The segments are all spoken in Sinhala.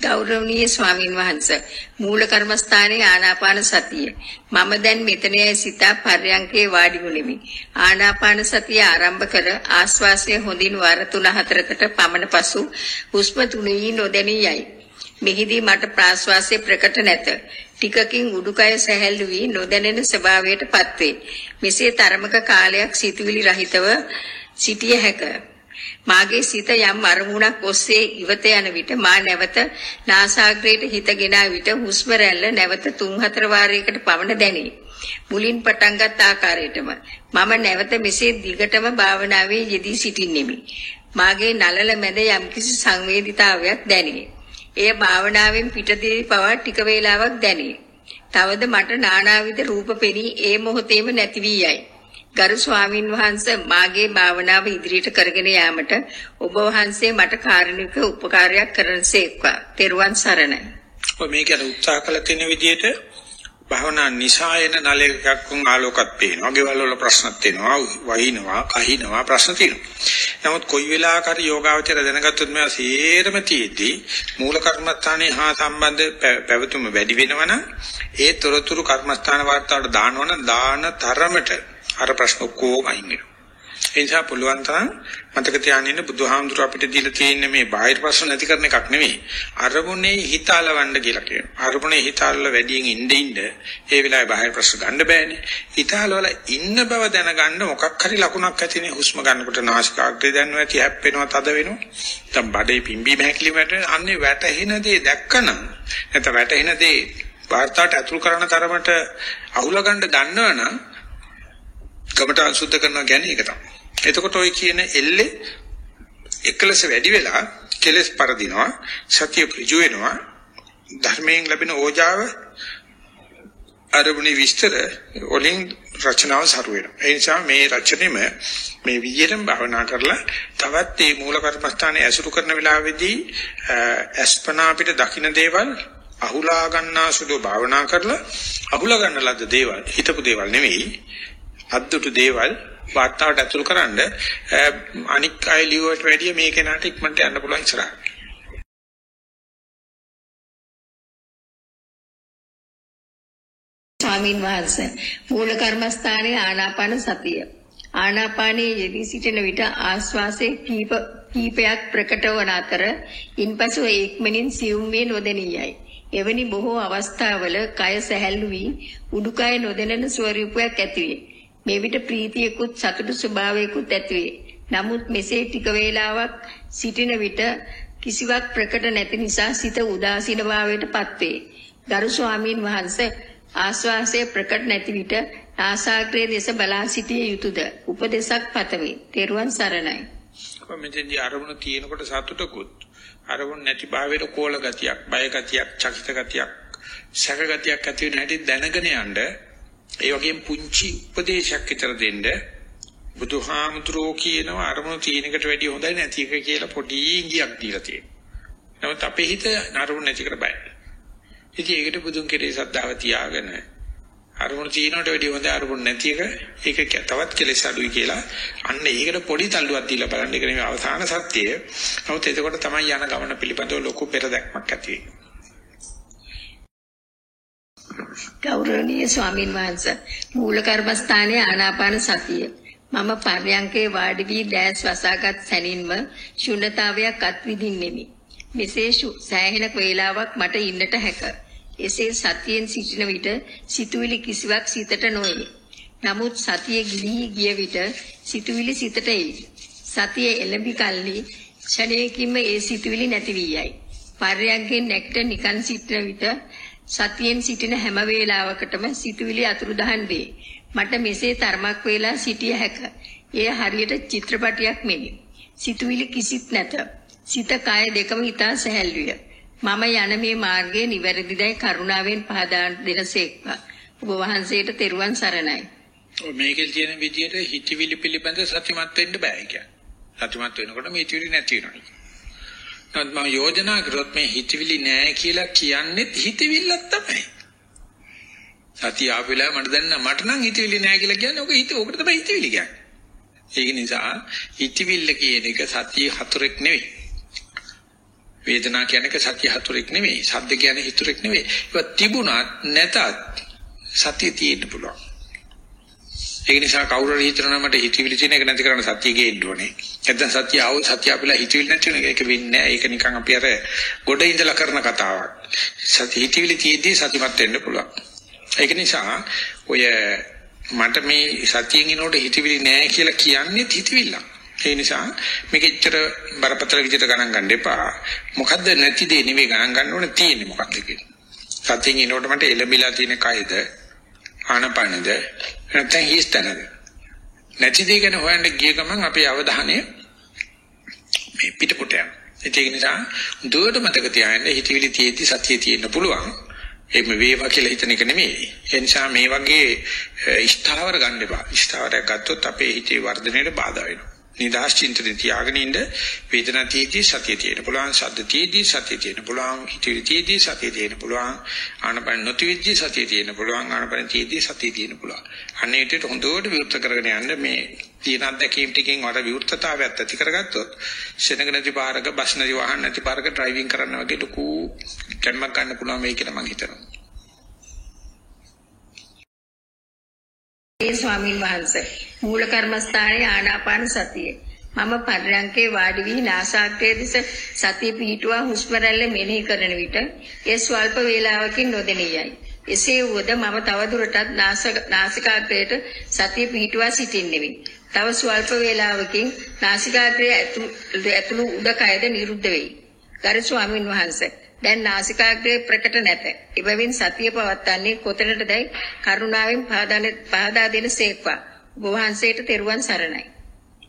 ගෞරවනීය ස්වාමින් වහන්සේ. මූල කර්මස්ථානයේ ආනාපාන සතිය. මම දැන් මෙතනයි සිතා පර්යංකේ වාඩි වුනිමි. ආනාපාන සතිය ආරම්භ කර ආස්වාසය හොඳින් වර 3-4කට පමණ පසු හුස්ම තුනී නොදැනී යයි. මෙහිදී මට ප්‍රාශ්වාසයේ ප්‍රකට නැත. ටිකකින් උඩුකය සැහැල්ලු වී නොදැනෙන ස්වභාවයට පත්වේ. මෙසේ තරමක කාලයක් සිතුවිලි රහිතව සිටිය හැකිය මාගේ සිත යම් අරමුණක් ඔස්සේ ඉවත යන විට මා නැවත නාසාග්‍රේට හිතගෙන විට හුස්ම රැල්ල නැවත 3-4 වාරයකට පමණ දැනේ. මුලින් පටන් ගත් ආකාරයටම මම නැවත මෙසේ දිගටම භාවනාවේ යෙදී සිටින්නෙමි. මාගේ නලල මැද යම්කිසි සංවේදීතාවයක් දැනේ. එය භාවනාවෙන් පිටදී පවා ටික වේලාවක් දැනේ. තවද මට නානාවිද රූප පෙනී ඒ මොහොතේම නැති වී යයි. ගරු ස්වාමින් වහන්සේ මාගේ භාවනාව ඉදිරියට කරගෙන යාමට ඔබ වහන්සේ මට කාරුණික උපකාරයක් කරනසේක්වා. තෙරුවන් සරණයි. ඔය මේක උත්සාහ කළ තියෙන විදිහට භාවනා නිසායන නලයක්ක් වුන් ආලෝකත් පේනවා. ගෙවල් වල ප්‍රශ්නත් එනවා, වහිනවා, කහිනවා ප්‍රශ්න තියෙනවා. නමුත් කොයි වෙලාවක හරි යෝගාවචර දැනගත්තොත් මේවා සේරම තියෙද්දි මූල කර්මස්ථානේ හා සම්බන්ධ පැවතුම වැඩි වෙනවනම් ඒ තොරතුරු කර්මස්ථාන වාර්තාවට දානවනම් දාන තරමට අර ප්‍රශ්න ඔක්කොම අයින් වෙනවා. ඒ නිසා පුළුවන් තරම් මතක තියාගන්න ඉන්න බුදුහාමුදුර අපිට දීලා තියෙන මේ බාහිර ප්‍රශ්න නැති කරන එකක් නෙවෙයි. අරමුණේ හිතාලවන්න කියලා කියනවා. අරමුණේ හිතාලවල වැඩියෙන් ඉන්න ඉන්න ඒ වෙලාවේ බාහිර ප්‍රශ්න ගන්න බෑනේ. හිතාලවල ඉන්න බව දැනගන්න මොකක් හරි ලකුණක් ඇතිනේ හුස්ම ගන්නකොට නාසිකාග්‍රේ දැනනවා ඇති හැප්පෙනවා තද වෙනවා. නැත්නම් බඩේ පිම්බීම හැකිලිමට අන්නේ වැටෙන දේ දැක්කනම් නැත්නම් වැටෙන දේ වාර්තාවට ඇතුල් කරන තරමට අහුල ගන්න දන්නවනම් කමඨාන් සුද්ධ කරනවා කියන්නේ ඒක තමයි. එතකොට ඔය කියන එල්ලේ එකලස වැඩි වෙලා කෙලස් පරදිනවා සතිය ප්‍රජු වෙනවා ධර්මයෙන් ලැබෙන ඕජාව අරමුණේ විස්තර වලින් රචනාව සරු වෙනවා. ඒ නිසා මේ රචනෙම මේ විදිහටම භවනා කරලා තවත් මේ මූල කර්මස්ථානයේ ඇසුරු කරන වෙලාවේදී අස්පනා අපිට දකින්න දේවල් අහුලා ගන්නා සුදු භාවනා කරලා අහුලා ගන්න ලද්ද දේවල් හිතපු දේවල් නෙවෙයි අද්දුටු දේවල් වාර්තාවට ඇතුල් කරන්න අනික් අය ලියුවට වැඩිය මේ කෙනාට ඉක්මනට යන්න පුළුවන් ඉස්සරහ. ස්වාමින් වහන්සේ මූල කර්මස්ථානයේ ආනාපාන සතිය. ආනාපානයේ යෙදී සිටින විට ආශ්වාසයේ කීප කීපයක් ප්‍රකට වන අතර ඉන්පසු ඒක්මනින් සියුම් වේ නොදෙනියයි. එවැනි බොහෝ අවස්ථාවල කය සැහැල්ලු වී උඩුකය නොදැනෙන ස්වරූපයක් ඇතිවේ. මේ විට ප්‍රීතියකුත් සතුටු ස්වභාවයකුත් ඇතිවේ. නමුත් මෙසේ ටික වේලාවක් සිටින විට කිසිවක් ප්‍රකට නැති නිසා සිත උදාසීන භාවයට පත්වේ. ගරු ස්වාමීන් වහන්සේ ආස්වාසය ප්‍රකට නැති විට ආසාග්‍රයේ දෙස බලා සිටිය යුතුයද? උපදේශක් පතමි. තෙරුවන් සරණයි. මෙතෙන්දී අරමුණ තියෙනකොට සතුටකුත් අරමුණ නැති භාවයට කෝල ගතියක්, බය ගතියක්, චකිත ගතියක්, සැක ගතියක් ඇති වෙන හැටි දැනගෙන යන්න ඒ වගේම පුංචි උපදේශයක් විතර දෙන්න බුදුහාමුදුරෝ කියනවා අරමුණු තීනකට වැඩිය හොඳයි නැති එක කියලා පොඩි ඉඟියක් දීලා තියෙනවා. නමුත් අපේ හිත නරුණ නැති කර බයයි. ඉතින් ඒකට බුදුන් කෙරේ සද්ධාව තියාගෙන අරමුණු තීනකට වැඩිය හොඳ අරමුණු නැති එක ඒක තවත් කෙලෙස් අඩුයි කියලා අන්න ඒකට පොඩි තල්ලුවක් දීලා බලන්න ඒක නෙමෙයි අවසාන සත්‍යය. නමුත් එතකොට තමයි යන ගමන පිළිබඳව ලොකු පෙරදැක්මක් ඇති වෙන්නේ. ගෞරවනීය ස්වාමින් වහන්සේ මූල කර්මස්ථානයේ ආනාපාන සතිය. මම පර්යංකේ වාඩි වී දැස් වසාගත් සැනින්ම ශුන්්‍යතාවයක් අත්විඳින්නෙමි. මෙසේ සෑහෙන වේලාවක් මට ඉන්නට හැක. එසේ සතියෙන් සිටින විට සිතුවිලි කිසිවක් සිතට නොවේ. නමුත් සතිය ගිලිහි ගිය විට සිතුවිලි සිතට එයි. සතිය එළඹි කල්ලි ක්ෂණයකින්ම ඒ සිතුවිලි නැති වී යයි. පර්යංකෙන් නැක්ට නිකන් සිටින විට සතියෙන් සිටින හැම වේලාවකටම සිතුවිලි අතුරුදහන් වේ. මට මෙසේ තරමක් වේලා සිටිය හැක. එය හරියට චිත්‍රපටයක් මෙනි. සිතුවිලි කිසිත් නැත. සිත කය දෙකම හිතා සැහැල්ලුය. මම යන මේ මාර්ගය නිවැරදිදයි කරුණාවෙන් පහදා දෙනසේක්වා. ඔබ වහන්සේට තෙරුවන් සරණයි. මේකෙල් තියෙන විදිහට හිතවිලි පිළිබඳ සත්‍යමත් වෙන්න බෑ කියන්නේ. සත්‍යමත් වෙනකොට මේ හිතවිලි නැති වෙනවා. නමුත් මම යෝජනා කරොත් මේ හිතවිලි නෑ කියලා කියන්නේ හිතවිල්ලක් තමයි. සතිය ආපෙලා මට දැන් මට නම් හිතවිලි නෑ කියලා කියන්නේ ඔක හිත ඔකට තමයි හිතවිලි කියන්නේ. ඒක නිසා හිතවිල්ල කියන එක සතිය හතරක් නෙවෙයි. වේදනා කියන්නේ සතිය හතුරෙක් නෙවෙයි. සද්ද කියන්නේ හිතුරෙක් නෙවෙයි. ඒක තිබුණත් නැතත් සතිය තියෙන්න පුළුවන්. ඒ නිසා කවුරු හරි හිතනවා මට හිතවිලි තියෙන එක නැති කරන්න සතිය ගේන්න ඕනේ. නැත්නම් සතිය ආවොත් සතිය අපිලා හිතවිලි නැති වෙන එක වෙන්නේ නැහැ. ඒක නිකන් අපි අර ගොඩ ඉඳලා කරන කතාවක්. සතිය හිතවිලි තියේදී සතිමත් වෙන්න පුළුවන්. ඒක නිසා ඔය මට මේ සතියෙන් එනකොට හිතවිලි නැහැ කියලා කියන්නේ හිතවිල්ලක්. ඒ නිසා මේක එච්චර බරපතල විදිහට ගණන් ගන්න එපා. මොකද්ද නැති දේ නෙමෙයි ගණන් ගන්න ඕනේ තියෙන්නේ මොකද්ද කියලා. සතියෙන් එනකොට මට එළඹිලා තියෙන කයද ආනපනද නැත්නම් හිස්තනද නැති දේ ගැන හොයන්න ගිය ගමන් අපේ අවධානය මේ පිටපොට යනවා. ඒක නිසා දුවට මතක තියාගන්න හිතවිලි තියෙද්දි සතිය තියෙන්න පුළුවන්. ඒක වේවා කියලා හිතන එක නෙමෙයි. ඒ නිසා මේ වගේ ස්ථාවර ගන්න එපා. ස්ථාවරයක් ගත්තොත් අපේ හිතේ වර්ධනයට බාධා වෙනවා. නිදාස් චින්තන තියාගෙන ඉන්න වේදනාතියදී සතිය තියෙන පුළුවන් සද්දතියදී සතිය තියෙන පුළුවන් හිතවිලිතියදී සතිය තියෙන පුළුවන් ආනපන නොතිවිද්දී සතිය තියෙන පුළුවන් ආනපනතියදී සතිය තියෙන පුළුවන්. අනේ විදිහට හොඳට විවෘත කරගෙන යන්න මේ තියෙන අත්දැකීම් ටිකෙන් වඩා විවෘතතාවයක් ඇති කරගත්තොත් ශෙනග නැති පාරක බස් නැති වාහන නැති පාරක ඩ්‍රයිවිං කරන්න වගේ ලොකු කැම්මක් ගන්න පුළුවන් වෙයි කියලා මම හිතනවා. ඒ ස්වාමින් වහන්සේ. මූල කර්මස්ථානයේ ආනාපාන සතිය. මම පර්යංකේ වාඩි වී නාසාග්‍රයේ දෙස සතිය පිහිටුවා හුස්ම රැල්ල මෙනෙහි කරන විට ඒ ස්වල්ප වේලාවකින් නොදෙනියයි. එසේ වුවද මම තවදුරටත් නාසිකාග්‍රයට සතිය පිහිටුවා සිටින්නෙමි. තව ස්වල්ප වේලාවකින් නාසිකාග්‍රයේ ඇතුළු උඩ කයද නිරුද්ධ වෙයි. ගරු ස්වාමින් වහන්සේ දැන් නාසිකාග්‍රේ ප්‍රකට නැත. ඉබවින් සතිය පවත්න්නේ කොතැනටදයි කරුණාවෙන් පහදා දෙන සේක්වා. ඔබ වහන්සේට තෙරුවන් සරණයි.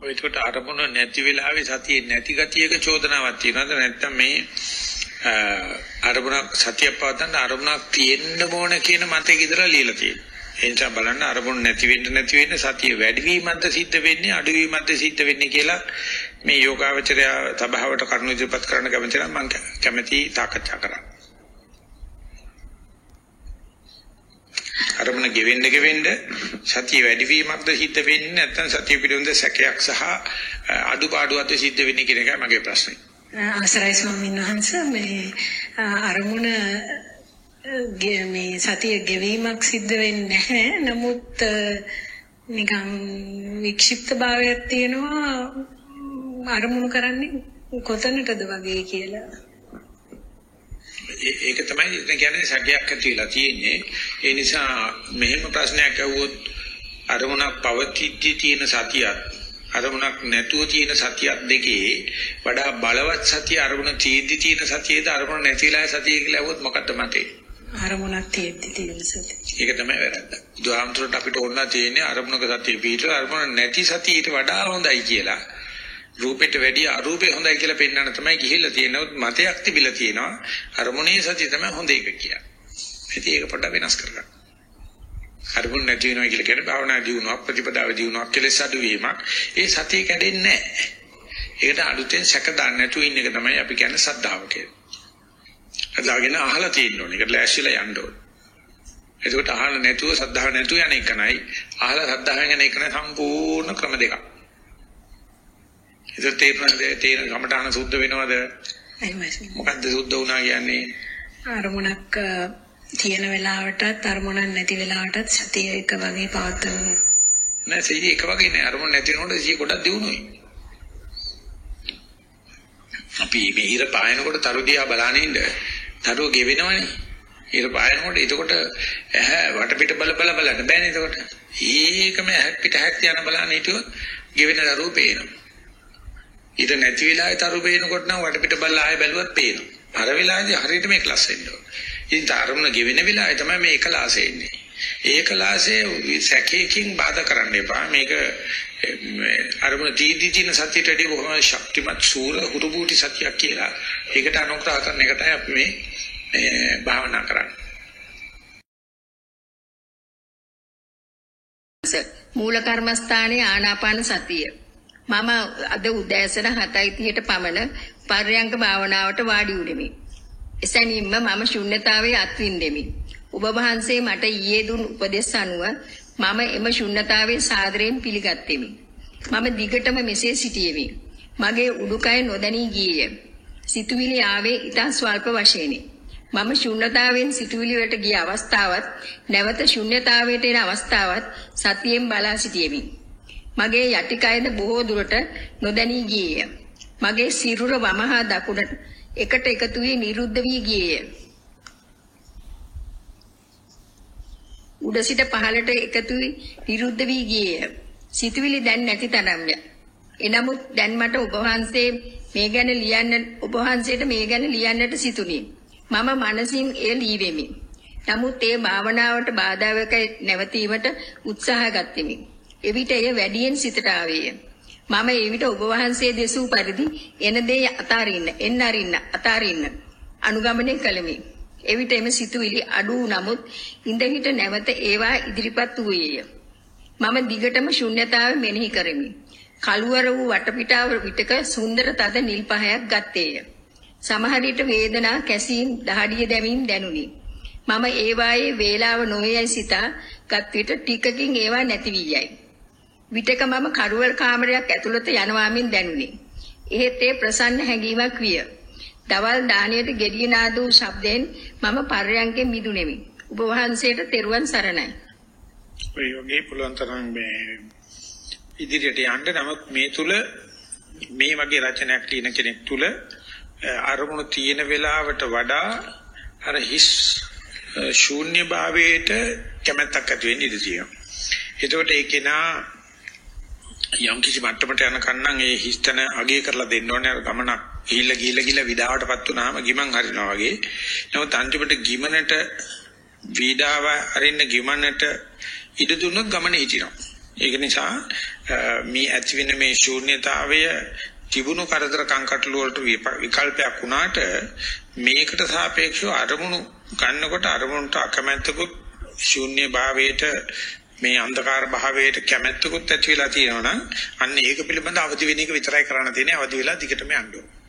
ඔය ඒකට අරමුණ නැති වෙලාවේ සතියේ නැති ගතියක චෝදනාවක් තියෙනවද නැත්නම් මේ අරමුණක් සතිය පවත්න්න අරමුණක් තියෙන්න ඕන කියන මතයක ඉදලා ලියලා තියෙනවා. ඒ නිසා බලන්න අරමුණ නැති වෙන්න නැති වෙන්න සතිය වැඩි වීමක්ද සිද්ධ වෙන්නේ අඩු වීමක්ද සිද්ධ වෙන්නේ කියලා මේ යෝගාවචරය සභාවට කරුණු ඉදිරිපත් කරන්න කැමති නම් මම කැමැති සාකච්ඡා කරන්න. අරමුණ ගෙවෙන්න ගෙවෙන්න සතිය වැඩිවීමක්ද සිද්ධ වෙන්නේ නැත්නම් සතිය පිළිබඳ සැකයක් සහ අඩුපාඩුවක්ද සිද්ධ වෙන්නේ කියන එකයි මගේ ප්‍රශ්නේ. අවසරයි ස්වාමීන් වහන්සේ මේ අරමුණ මේ සතිය ගෙවීමක් සිද්ධ වෙන්නේ නැහැ. නමුත් නිකන් වික්ෂිප්ත භාවයක් තියෙනවා අරමුණු කරන්නේ කොතනටද වගේ කියලා. ඒක තමයි ඉතින් කියන්නේ සැකයක් ඇති වෙලා තියෙන්නේ. ඒ නිසා මෙහෙම ප්‍රශ්නයක් අහුවොත් අරමුණක් පවතිද්දී තියෙන සතියත් අරමුණක් නැතුව තියෙන සතියත් දෙකේ වඩා බලවත් සතිය අරමුණ තියෙද්දී තියෙන සතියේද අරමුණ නැතිලා සතිය කියලා අහුවොත් මොකද්ද මතේ? අරමුණක් තියෙද්දී තියෙන සතිය. ඒක තමයි වැරද්ද. බුදුහාමුදුරට අපිට ඕන තියෙන්නේ අරමුණක සතිය පිටලා අරමුණ නැති සතියට වඩා හොඳයි කියලා. රූපෙට වැඩිය අරූපේ හොඳයි කියලා පෙන්වන්න තමයි ගිහිල්ලා තියෙනවොත් මතයක් තිබිලා තියෙනවා අරමුණේ සතිය තමයි හොඳ එක කියලා. ඉතින් ඒක පොඩ්ඩක් වෙනස් කරගන්න. අරමුණ නැති වෙනවා කියලා කියන්නේ භාවනා දියුණුවක් ප්‍රතිපදාව දියුණුවක් කෙලෙස් අඩු වීමක්. ඒ සතිය කැඩෙන්නේ නැහැ. ඒකට අලුතෙන් සැක දාන්න නැතුව ඉන්න එක තමයි අපි කියන්නේ සද්ධාව කියලා. අදාගෙන අහලා තියෙන්න ඕනේ. ඒකට ලෑස්තිලා යන්න ඕනේ. එතකොට අහලා නැතුව සද්ධාව නැතුව යන එකනයි අහලා සද්ධාවෙන් යන එකනයි සම්පූර්ණ ක්‍රම දෙකක්. ඒක තේරුණාද තේරෙන කමටහන සුද්ධ වෙනවද? එහෙමයි. මොකද්ද සුද්ධ වුණා කියන්නේ? අරමුණක් තියෙන වෙලාවටත් අරමුණක් නැති වෙලාවටත් සතිය එක වගේ පවත්වන්න. නෑ සීය එක වගේ නෑ අරමුණ නැති වෙනකොට සීය ගොඩක් දිනුනොයි. අපි මේ ඉර පායනකොට තරු දිහා බලන ඉන්න තරුව ගෙවෙනවනේ. ඉර පායනකොට එතකොට ඇහැ වටපිට බල බල බලන්න බෑනේ එතකොට. ඒකම ඇහැ පිට හැක් යන බලන්න හිටියොත් ගෙවෙන දරුව පේනවා. ඊට නැති වෙලාවේ තරු පේනකොට නම් වටපිට බලලා ආයෙ බැලුවත් පේනවා. අර වෙලාවේදී හරියට මේක ලස් වෙන්න ඕන. ඉතින් තරමුණ ගෙවෙන වෙලාවේ තමයි මේ එකලාසෙ එන්නේ. ඒකලාසේ සැකයකින් බාධා කරන්න එපා. මේක අරමුණ තීදි තින සතියට වඩා බොහොම ශක්තිමත් සූර හුරුබූටි සතියක් කියලා. ඒකට අනුග්‍රහ කරන එකටයි අපි මේ භාවනා කරන්නේ. මූල කර්මස්ථානයේ ආනාපාන සතිය මම අද උදෑසන 7:30ට පමණ පර්යංක භාවනාවට වාඩි වුනිමි. එසැනින්ම මම ශුන්්‍යතාවයේ අත්විඳෙමි. ඔබ වහන්සේ මට ඊයේ දුන් උපදෙස් අනුව මම එම ශුන්්‍යතාවයේ සාදරයෙන් පිළිගත්තෙමි. මම දිගටම මෙසේ සිටියෙමි. මගේ උඩුකය නොදැනී ගියේය. සිතුවිලි ආවේ ඉතා ස්වල්ප වශයෙනි. මම ශුන්්‍යතාවයෙන් සිතුවිලි වලට ගිය අවස්ථාවත් නැවත ශුන්්‍යතාවයට එන අවස්ථාවත් සතියෙන් බලා සිටියෙමි. මගේ යටිකයද බොහෝ දුරට නොදැනී ගියේය. මගේ සිරුර වමහා දකුණට එකට එකතු වී නිරුද්ධ වී ගියේය. උඩ සිට පහළට එකතු වී නිරුද්ධ වී ගියේය. සිතුවිලි දැන් නැති තරම්ය. එනමුත් දැන් මට ඔබ වහන්සේ මේ ගැන ලියන්න ඔබ වහන්සේට මේ ගැන ලියන්නට සිතුනි. මම මනසින් එය ලීවෙමි. නමුත් ඒ භාවනාවට බාධාවක නැවතීමට උත්සාහ ගත්ෙමි. එවිට එය වැඩියෙන් සිතට ආවේය. මම එවිට ඔබ වහන්සේ දෙසූ පරිදි එන දේ අතාරින්න, එන්න අරින්න, අතාරින්න අනුගමනය කළෙමි. එවිට එම සිතුවිලි අඩු නමුත් ඉඳ හිට නැවත ඒවා ඉදිරිපත් වූයේය. මම දිගටම ශුන්්‍යතාව මෙනෙහි කරමි. කළුවර වූ වටපිටාව විටක සුන්දර තද නිල් පහයක් ගත්තේය. සමහර විට වේදනා කැසීම් දහඩිය දැමීම් දැනුනි. මම ඒවායේ වේලාව නොවේයි සිතා ගත් විට ටිකකින් ඒවා නැති වී යයි. විටක මම කරුවල් කාමරයක් ඇතුළත යනවාමින් දැනුනි. එහෙත් ඒ ප්‍රසන්න හැඟීමක් විය. දවල් දාණයට gediya නාද වූ ශබ්දයෙන් මම පර්යංකෙන් මිදුනේමි. ඔබ වහන්සේට තෙරුවන් සරණයි. ඔය වගේ පුළුවන් තරම් මේ ඉදිරියට යන්න නමුත් මේ තුල මේ වගේ රචනයක් ලියන කෙනෙක් තුල අරමුණු තියෙන වෙලාවට වඩා අර හිස් ශූන්‍ය භාවයට කැමැත්තක් ඇති වෙන්න ඉඩ තියෙනවා. එතකොට ඒ කෙනා යම් කිසි මට්ටමකට යනකන් නම් ඒ හිස්තන අගය කරලා දෙන්න ඕනේ අර ගමනක් ගිහිල්ලා ගිහිල්ලා ගිහිල්ලා විඩාවටපත් වුණාම ගිමන් හරිනවා වගේ. නමුත් අන්තිමට ගිමනට වීඩාව අරින්න ගිමනට ඉඩ දුන්නොත් ගමන හිටිනවා. ඒක නිසා මේ ඇති වෙන මේ ශූන්‍යතාවය තිබුණු කරදර කංකටළු වලට විකල්පයක් වුණාට මේකට සාපේක්ෂව අරමුණු ගන්නකොට අරමුණට අකමැත්තකුත් ශූන්‍ය භාවයට මේ අන්ධකාර භාවයට කැමැත්තකුත් ඇති වෙලා තියෙනවා නම් අන්න ඒක පිළිබඳ අවදි වෙන එක විතරයි කරන්න තියෙන්නේ. අවදි වෙලා දිගටම යන්න ඕනේ.